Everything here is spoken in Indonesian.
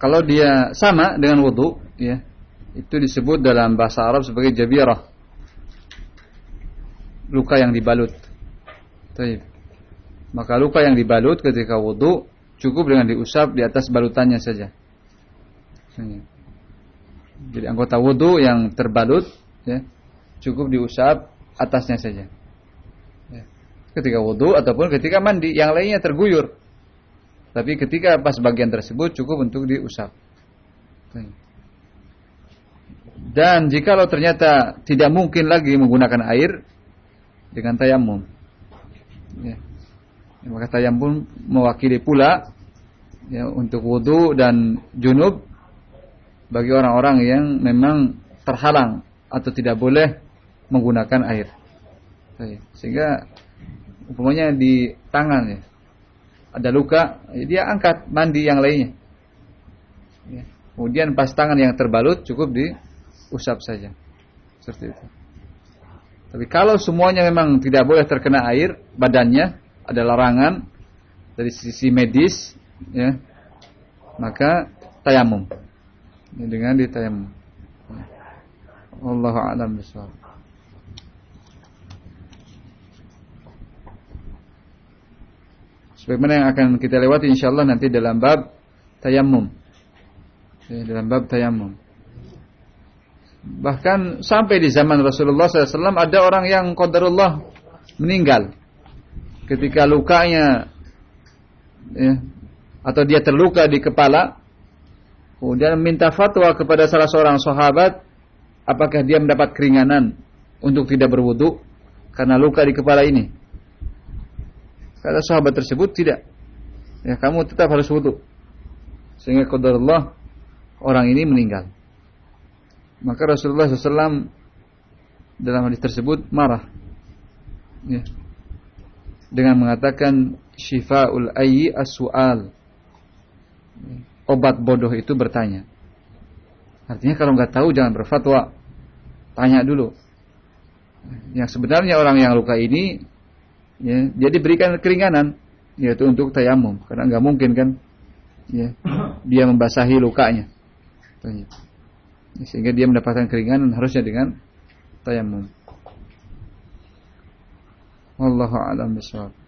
kalau dia sama dengan wudhu, ya, itu disebut dalam bahasa Arab sebagai jabirah. Luka yang dibalut. Taib. Maka luka yang dibalut ketika wudhu cukup dengan diusap di atas balutannya saja. Jadi anggota wudhu yang terbalut, ya, cukup diusap atasnya saja. Ya. Ketika wudhu ataupun ketika mandi, yang lainnya terguyur. Tapi ketika pas bagian tersebut cukup untuk diusap. Dan jika lo ternyata tidak mungkin lagi menggunakan air dengan tayamum, ya, maka tayamum mewakili pula ya, untuk wudhu dan junub bagi orang-orang yang memang terhalang atau tidak boleh menggunakan air. Sehingga umpamanya di tangan ya, ada luka, ya dia angkat mandi yang lainnya. Ya. Kemudian pas tangan yang terbalut cukup diusap saja. Seperti itu. Tapi kalau semuanya memang tidak boleh terkena air, badannya ada larangan dari sisi medis, ya, maka tayamum. Ya, dengan ditayamum. Allah a'lam bishawab. Sebagaimana yang akan kita lewati insyaallah nanti dalam bab tayammum. Ya, dalam bab tayammum. Bahkan sampai di zaman Rasulullah SAW ada orang yang qadarullah meninggal ketika lukanya ya, atau dia terluka di kepala kemudian minta fatwa kepada salah seorang sahabat apakah dia mendapat keringanan untuk tidak berwudu karena luka di kepala ini Kata sahabat tersebut tidak. Ya kamu tetap harus wudhu. Sehingga Allah orang ini meninggal. Maka Rasulullah SAW dalam hadis tersebut marah. Ya. Dengan mengatakan syifaul ayyi as-su'al. Obat bodoh itu bertanya. Artinya kalau nggak tahu jangan berfatwa. Tanya dulu. Yang sebenarnya orang yang luka ini ya, dia diberikan keringanan yaitu untuk tayamum karena nggak mungkin kan ya, dia membasahi lukanya. Sehingga dia mendapatkan keringanan harusnya dengan tayamum. Wallahu a'lam bishawab